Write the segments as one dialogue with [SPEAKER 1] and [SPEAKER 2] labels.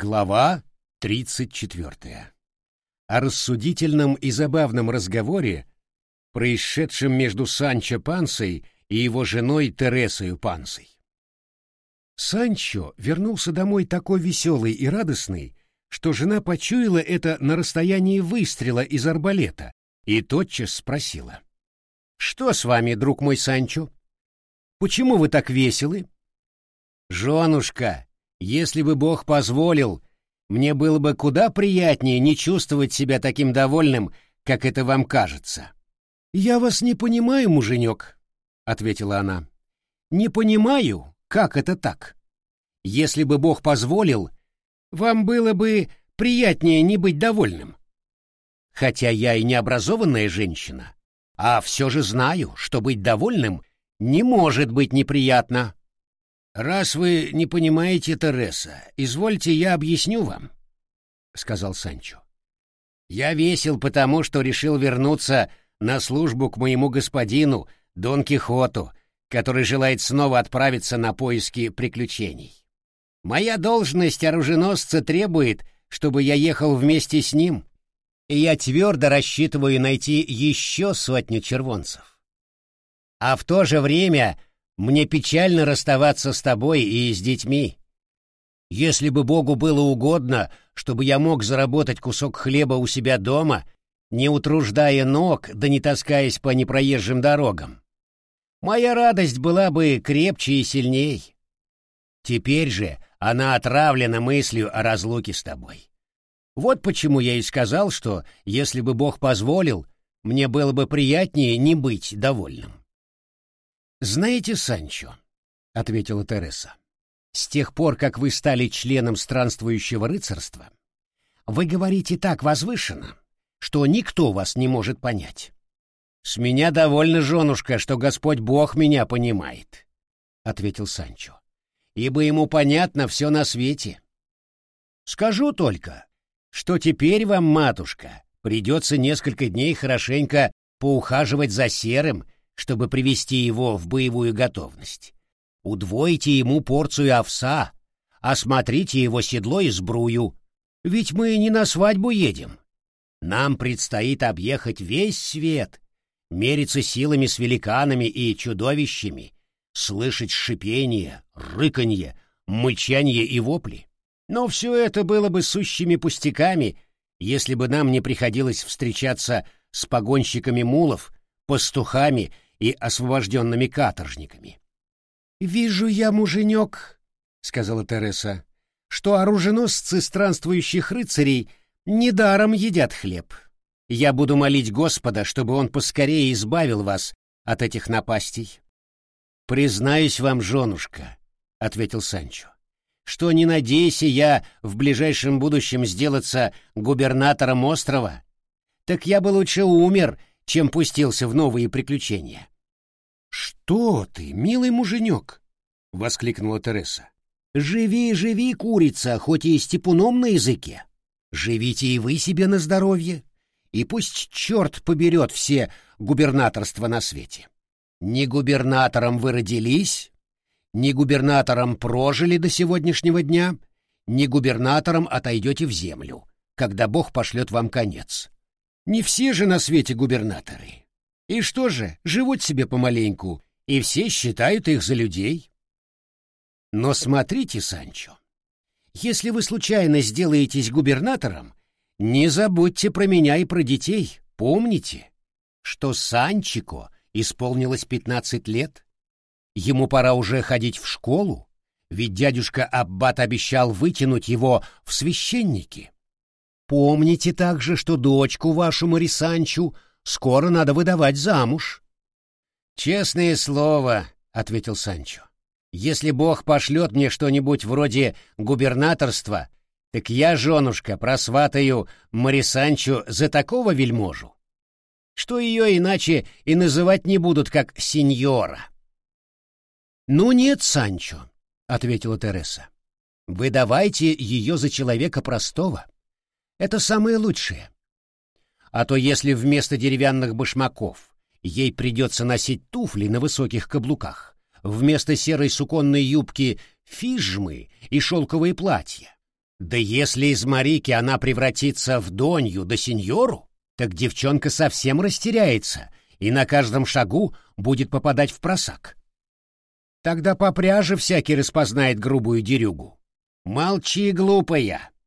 [SPEAKER 1] Глава 34. О рассудительном и забавном разговоре, происшедшем между Санчо Пансой и его женой Тересою Пансой. Санчо вернулся домой такой веселый и радостный, что жена почуяла это на расстоянии выстрела из арбалета и тотчас спросила. «Что с вами, друг мой Санчо? Почему вы так веселы?» «Женушка, если бы Бог позволил, мне было бы куда приятнее не чувствовать себя таким довольным, как это вам кажется. «Я вас не понимаю, муженек», — ответила она. «Не понимаю, как это так. Если бы Бог позволил, вам было бы приятнее не быть довольным. Хотя я и необразованная женщина, а все же знаю, что быть довольным не может быть неприятно. «Раз вы не понимаете, Тереса, извольте я объясню вам», — сказал Санчо. «Я весел потому, что решил вернуться на службу к моему господину Дон Кихоту, который желает снова отправиться на поиски приключений. Моя должность оруженосца требует, чтобы я ехал вместе с ним, и я твердо рассчитываю найти еще сотню червонцев. А в то же время мне печально расставаться с тобой и с детьми. Если бы Богу было угодно, чтобы я мог заработать кусок хлеба у себя дома, не утруждая ног, да не таскаясь по непроезжим дорогам, моя радость была бы крепче и сильней. Теперь же она отравлена мыслью о разлуке с тобой. Вот почему я и сказал, что, если бы Бог позволил, мне было бы приятнее не быть довольным. «Знаете, Санчо», — ответила Тереса, — «с тех пор, как вы стали членом странствующего рыцарства, вы говорите так возвышенно, что никто вас не может понять». «С меня довольно, женушка, что Господь Бог меня понимает», — ответил Санчо, — «ибо ему понятно все на свете. Скажу только, что теперь вам, матушка, придется несколько дней хорошенько поухаживать за серым, чтобы привести его в боевую готовность. Удвойте ему порцию овса, осмотрите его седло и сбрую, ведь мы не на свадьбу едем. Нам предстоит объехать весь свет, мериться силами с великанами и чудовищами, слышать шипение, рыканье, мычанье и вопли. Но все это было бы сущими пустяками, если бы нам не приходилось встречаться с погонщиками мулов, пастухами и освобожденными каторжниками. «Вижу я, муженек», — сказала Тереса, — «что оруженосцы странствующих рыцарей недаром едят хлеб. Я буду молить Господа, чтобы он поскорее избавил вас от этих напастей». «Признаюсь вам, женушка», — ответил Санчо, — «что не надейся я в ближайшем будущем сделаться губернатором острова, так я бы лучше умер, чем пустился в новые приключения. «Что ты, милый муженек!» — воскликнула Тереса. «Живи, живи, курица, хоть и степуном на языке. Живите и вы себе на здоровье, и пусть черт поберет все губернаторства на свете. Не губернатором вы родились, не губернатором прожили до сегодняшнего дня, не губернатором отойдете в землю, когда Бог пошлет вам конец. Не все же на свете губернаторы. И что же, живут себе помаленьку, и все считают их за людей. Но смотрите, Санчо, если вы случайно сделаетесь губернатором, не забудьте про меня и про детей. Помните, что Санчико исполнилось пятнадцать лет. Ему пора уже ходить в школу, ведь дядюшка Аббат обещал вытянуть его в священники. Помните также, что дочку вашу Марисанчу скоро надо выдавать замуж. Честное слово, ответил Санчо. Если Бог пошлет мне что-нибудь вроде губернаторства, так я, женушка, просватаю Марисанчу за такого вельможу, что ее иначе и называть не будут, как сеньора. «Ну нет, Санчо», — ответила Тереса. «Вы давайте ее за человека простого. Это самое лучшее. А то если вместо деревянных башмаков ей придется носить туфли на высоких каблуках, вместо серой суконной юбки фижмы и шелковые платья, Да если из Марики она превратится в Донью да сеньору, так девчонка совсем растеряется и на каждом шагу будет попадать в просак. Тогда по пряже всякий распознает грубую дерюгу. «Молчи, глупая!» —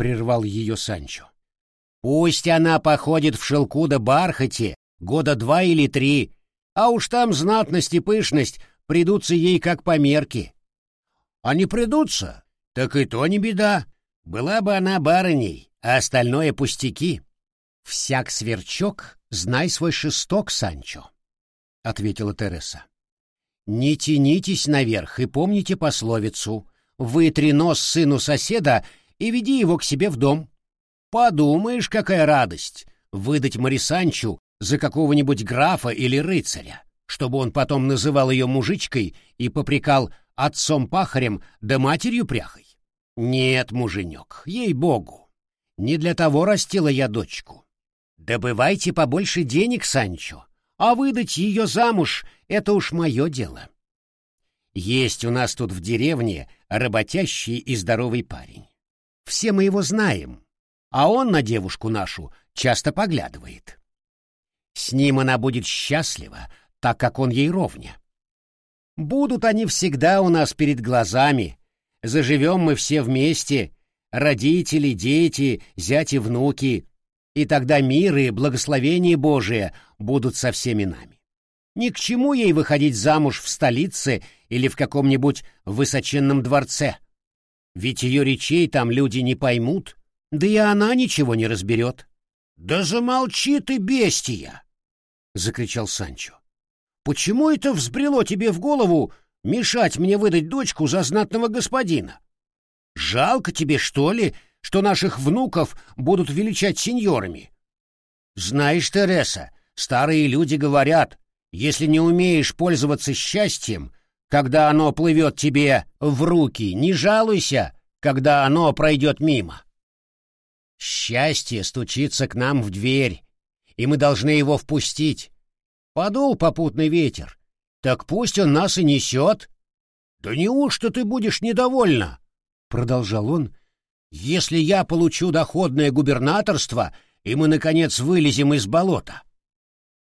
[SPEAKER 1] прервал ее Санчо. «Пусть она походит в шелку да бархате года два или три, а уж там знатность и пышность придутся ей как по мерке. А не придутся, так и то не беда. Была бы она барыней, а остальное пустяки. Всяк сверчок, знай свой шесток, Санчо, — ответила Тереса. Не тянитесь наверх и помните пословицу «Вытри нос сыну соседа и веди его к себе в дом». Подумаешь, какая радость выдать Марисанчу за какого-нибудь графа или рыцаря, чтобы он потом называл ее мужичкой и попрекал отцом-пахарем да матерью пряхой. Нет, муженек, ей-богу, не для того растила я дочку. Добывайте побольше денег, Санчо, а выдать ее замуж — это уж мое дело. Есть у нас тут в деревне работящий и здоровый парень. Все мы его знаем, а он на девушку нашу часто поглядывает. С ним она будет счастлива, так как он ей ровня. Будут они всегда у нас перед глазами. Заживем мы все вместе, родители, дети, зяти, внуки, и тогда мир и благословение Божие будут со всеми нами. Ни к чему ей выходить замуж в столице или в каком-нибудь высоченном дворце. Ведь ее речей там люди не поймут, да и она ничего не разберет. «Да замолчи ты, бестия!» — закричал Санчо. «Почему это взбрело тебе в голову мешать мне выдать дочку за знатного господина? Жалко тебе, что ли, что наших внуков будут величать сеньорами? Знаешь, Тереса, старые люди говорят, если не умеешь пользоваться счастьем, когда оно плывет тебе в руки, не жалуйся, когда оно пройдет мимо. Счастье стучится к нам в дверь, и мы должны его впустить. Подул попутный ветер, так пусть он нас и несет. Да неужто ты будешь недовольна? Продолжал он. Если я получу доходное губернаторство, и мы, наконец, вылезем из болота.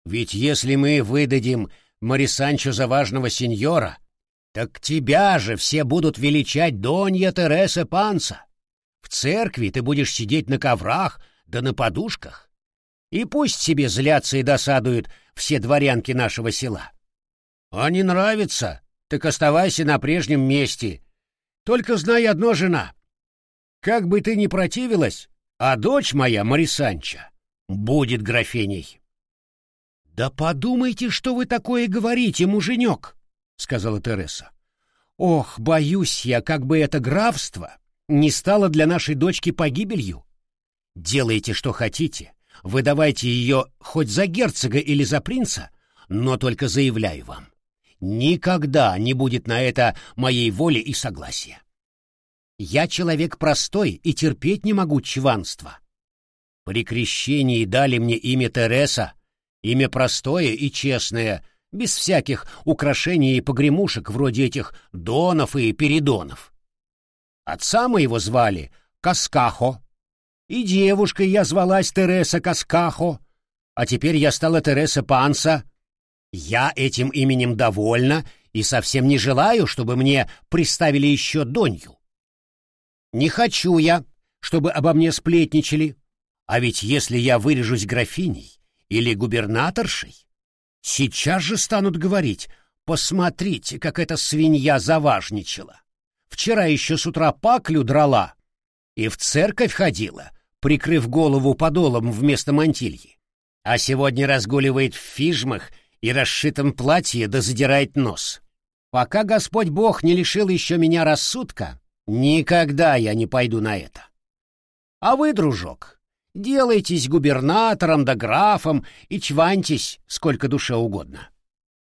[SPEAKER 1] Ведь если мы выдадим Марисанчо за важного сеньора, так тебя же все будут величать Донья Тереса Панса. В церкви ты будешь сидеть на коврах да на подушках. И пусть себе злятся и досадуют все дворянки нашего села. А не нравится, так оставайся на прежнем месте. Только знай одно, жена. Как бы ты ни противилась, а дочь моя, Марисанча, будет графиней. — Да подумайте, что вы такое говорите, муженек, — сказала Тереса. — Ох, боюсь я, как бы это графство не стало для нашей дочки погибелью. Делайте, что хотите, выдавайте ее хоть за герцога или за принца, но только заявляю вам, никогда не будет на это моей воли и согласия. Я человек простой и терпеть не могу чванства. При крещении дали мне имя Тереса, имя простое и честное, без всяких украшений и погремушек вроде этих донов и передонов. Отца моего звали Каскахо, и девушкой я звалась Тереса Каскахо, а теперь я стала Тереса Панса. Я этим именем довольна и совсем не желаю, чтобы мне приставили еще Донью. Не хочу я, чтобы обо мне сплетничали, а ведь если я вырежусь графиней или губернаторшей, сейчас же станут говорить, посмотрите, как эта свинья заважничала. Вчера еще с утра паклю драла и в церковь ходила, прикрыв голову подолом вместо мантильи. А сегодня разгуливает в фижмах и расшитом платье да задирает нос. Пока Господь Бог не лишил еще меня рассудка, никогда я не пойду на это. А вы, дружок, делайтесь губернатором да графом и чваньтесь сколько душе угодно.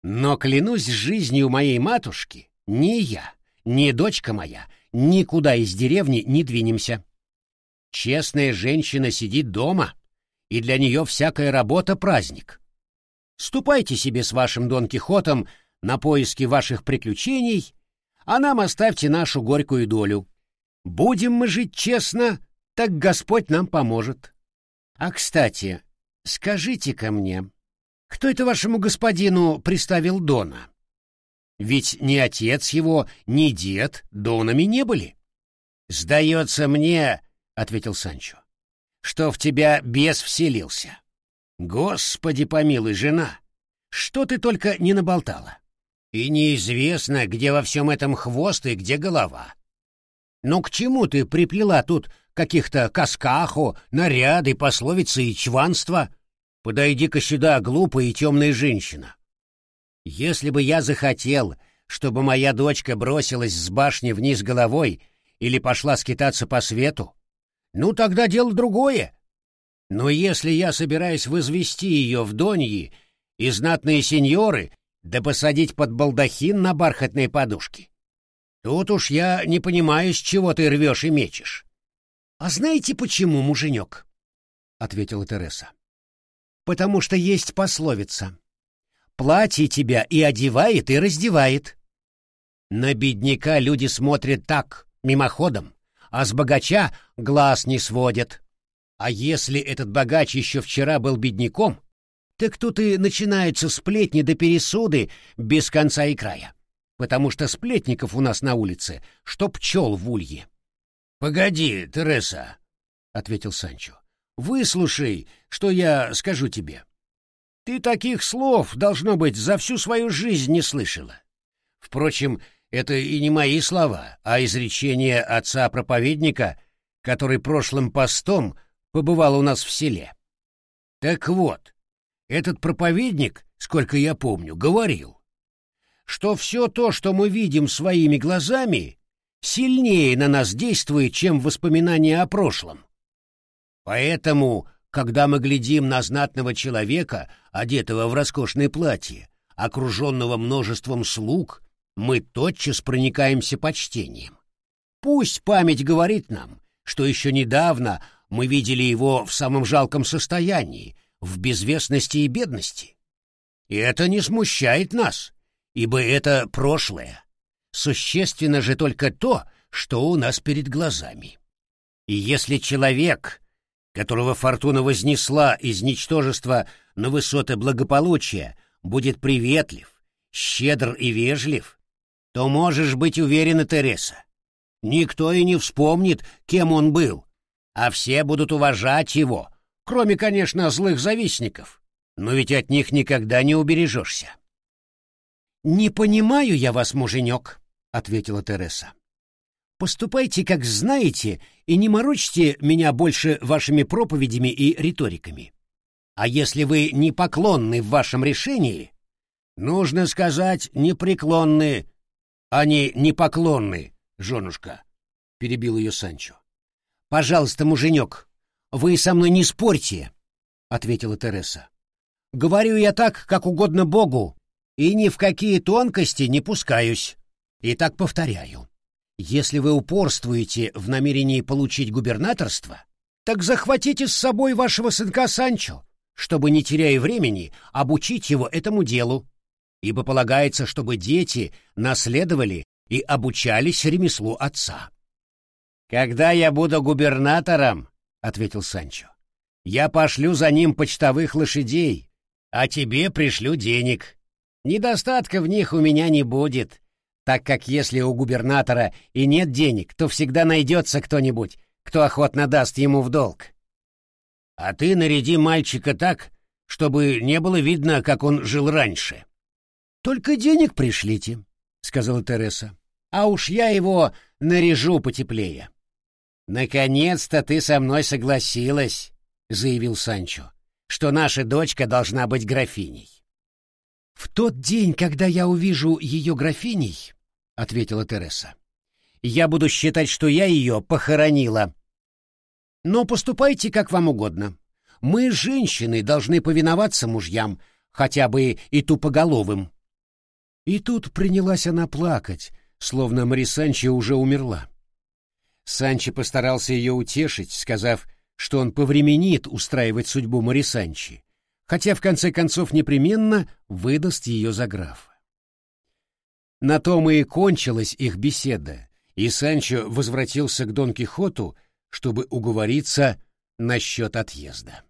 [SPEAKER 1] Но клянусь жизнью моей матушки, ни я, ни дочка моя никуда из деревни не двинемся. Честная женщина сидит дома, и для нее всякая работа — праздник. Ступайте себе с вашим Дон Кихотом на поиски ваших приключений, а нам оставьте нашу горькую долю. Будем мы жить честно, так Господь нам поможет. А, кстати, скажите-ка мне, кто это вашему господину приставил Дона? Ведь ни отец его, ни дед Донами не были. Сдается мне, — ответил Санчо, — что в тебя бес вселился. Господи помилуй, жена, что ты только не наболтала. И неизвестно, где во всем этом хвост и где голова. Ну к чему ты приплела тут каких-то каскаху, наряды, пословицы и чванства? Подойди-ка сюда, глупая и темная женщина. Если бы я захотел, чтобы моя дочка бросилась с башни вниз головой или пошла скитаться по свету, ну тогда дело другое. Но если я собираюсь возвести ее в Доньи, и знатные сеньоры, да посадить под балдахин на бархатные подушки, тут уж я не понимаю, с чего ты рвешь и мечешь. — А знаете почему, муженек? — ответила Тереса. — Потому что есть пословица. Платье тебя и одевает, и раздевает. На бедняка люди смотрят так, мимоходом, а с богача глаз не сводят. А если этот богач еще вчера был бедняком, так тут и начинаются сплетни до пересуды без конца и края. Потому что сплетников у нас на улице, что пчел в улье. — Погоди, Тереса, — ответил Санчо, — выслушай, что я скажу тебе. Ты таких слов, должно быть, за всю свою жизнь не слышала. Впрочем, это и не мои слова, а изречение отца-проповедника, который прошлым постом побывал у нас в селе. Так вот, этот проповедник, сколько я помню, говорил, что все то, что мы видим своими глазами, сильнее на нас действует, чем воспоминания о прошлом. Поэтому, когда мы глядим на знатного человека, одетого в роскошное платье, окруженного множеством слуг, мы тотчас проникаемся почтением. Пусть память говорит нам, что еще недавно мы видели его в самом жалком состоянии, в безвестности и бедности. И это не смущает нас, ибо это прошлое. Существенно же только то, что у нас перед глазами. И если человек, которого фортуна вознесла из ничтожества на высоты благополучия, будет приветлив, щедр и вежлив, то можешь быть уверена, Тереса. Никто и не вспомнит, кем он был, а все будут уважать его, кроме, конечно, злых завистников. Но ведь от них никогда не убережешься. «Не понимаю я вас, муженек», — ответила Тереса. «Поступайте, как знаете, и не морочьте меня больше вашими проповедями и риториками. А если вы непоклонны в вашем решении, нужно сказать непреклонны, а не непоклонны, женушка», — перебил ее Санчо. «Пожалуйста, муженек, вы со мной не спорьте, — ответила Тереса. Говорю я так, как угодно Богу, и ни в какие тонкости не пускаюсь. И так повторяю. Если вы упорствуете в намерении получить губернаторство, так захватите с собой вашего сынка Санчо, чтобы, не теряя времени, обучить его этому делу, ибо полагается, чтобы дети наследовали и обучались ремеслу отца. Когда я буду губернатором, — ответил Санчо. «Я пошлю за ним почтовых лошадей, а тебе пришлю денег. Недостатка в них у меня не будет, так как если у губернатора и нет денег, то всегда найдется кто-нибудь, кто охотно даст ему в долг. А ты наряди мальчика так, чтобы не было видно, как он жил раньше». «Только денег пришлите», — сказала Тереса, — «а уж я его наряжу потеплее». «Наконец-то ты со мной согласилась», — заявил Санчо, «что наша дочка должна быть графиней». «В тот день, когда я увижу ее графиней», — ответила Тереса, «я буду считать, что я ее похоронила. Но поступайте как вам угодно. Мы, женщины, должны повиноваться мужьям, хотя бы и тупоголовым». И тут принялась она плакать, словно Марисанча уже умерла. Санчо постарался ее утешить, сказав, что он повременит устраивать судьбу Марисанчи, хотя в конце концов непременно выдаст ее за графа. На том и кончилась их беседа, и Санчо возвратился к Дон Кихоту, чтобы уговориться насчет отъезда.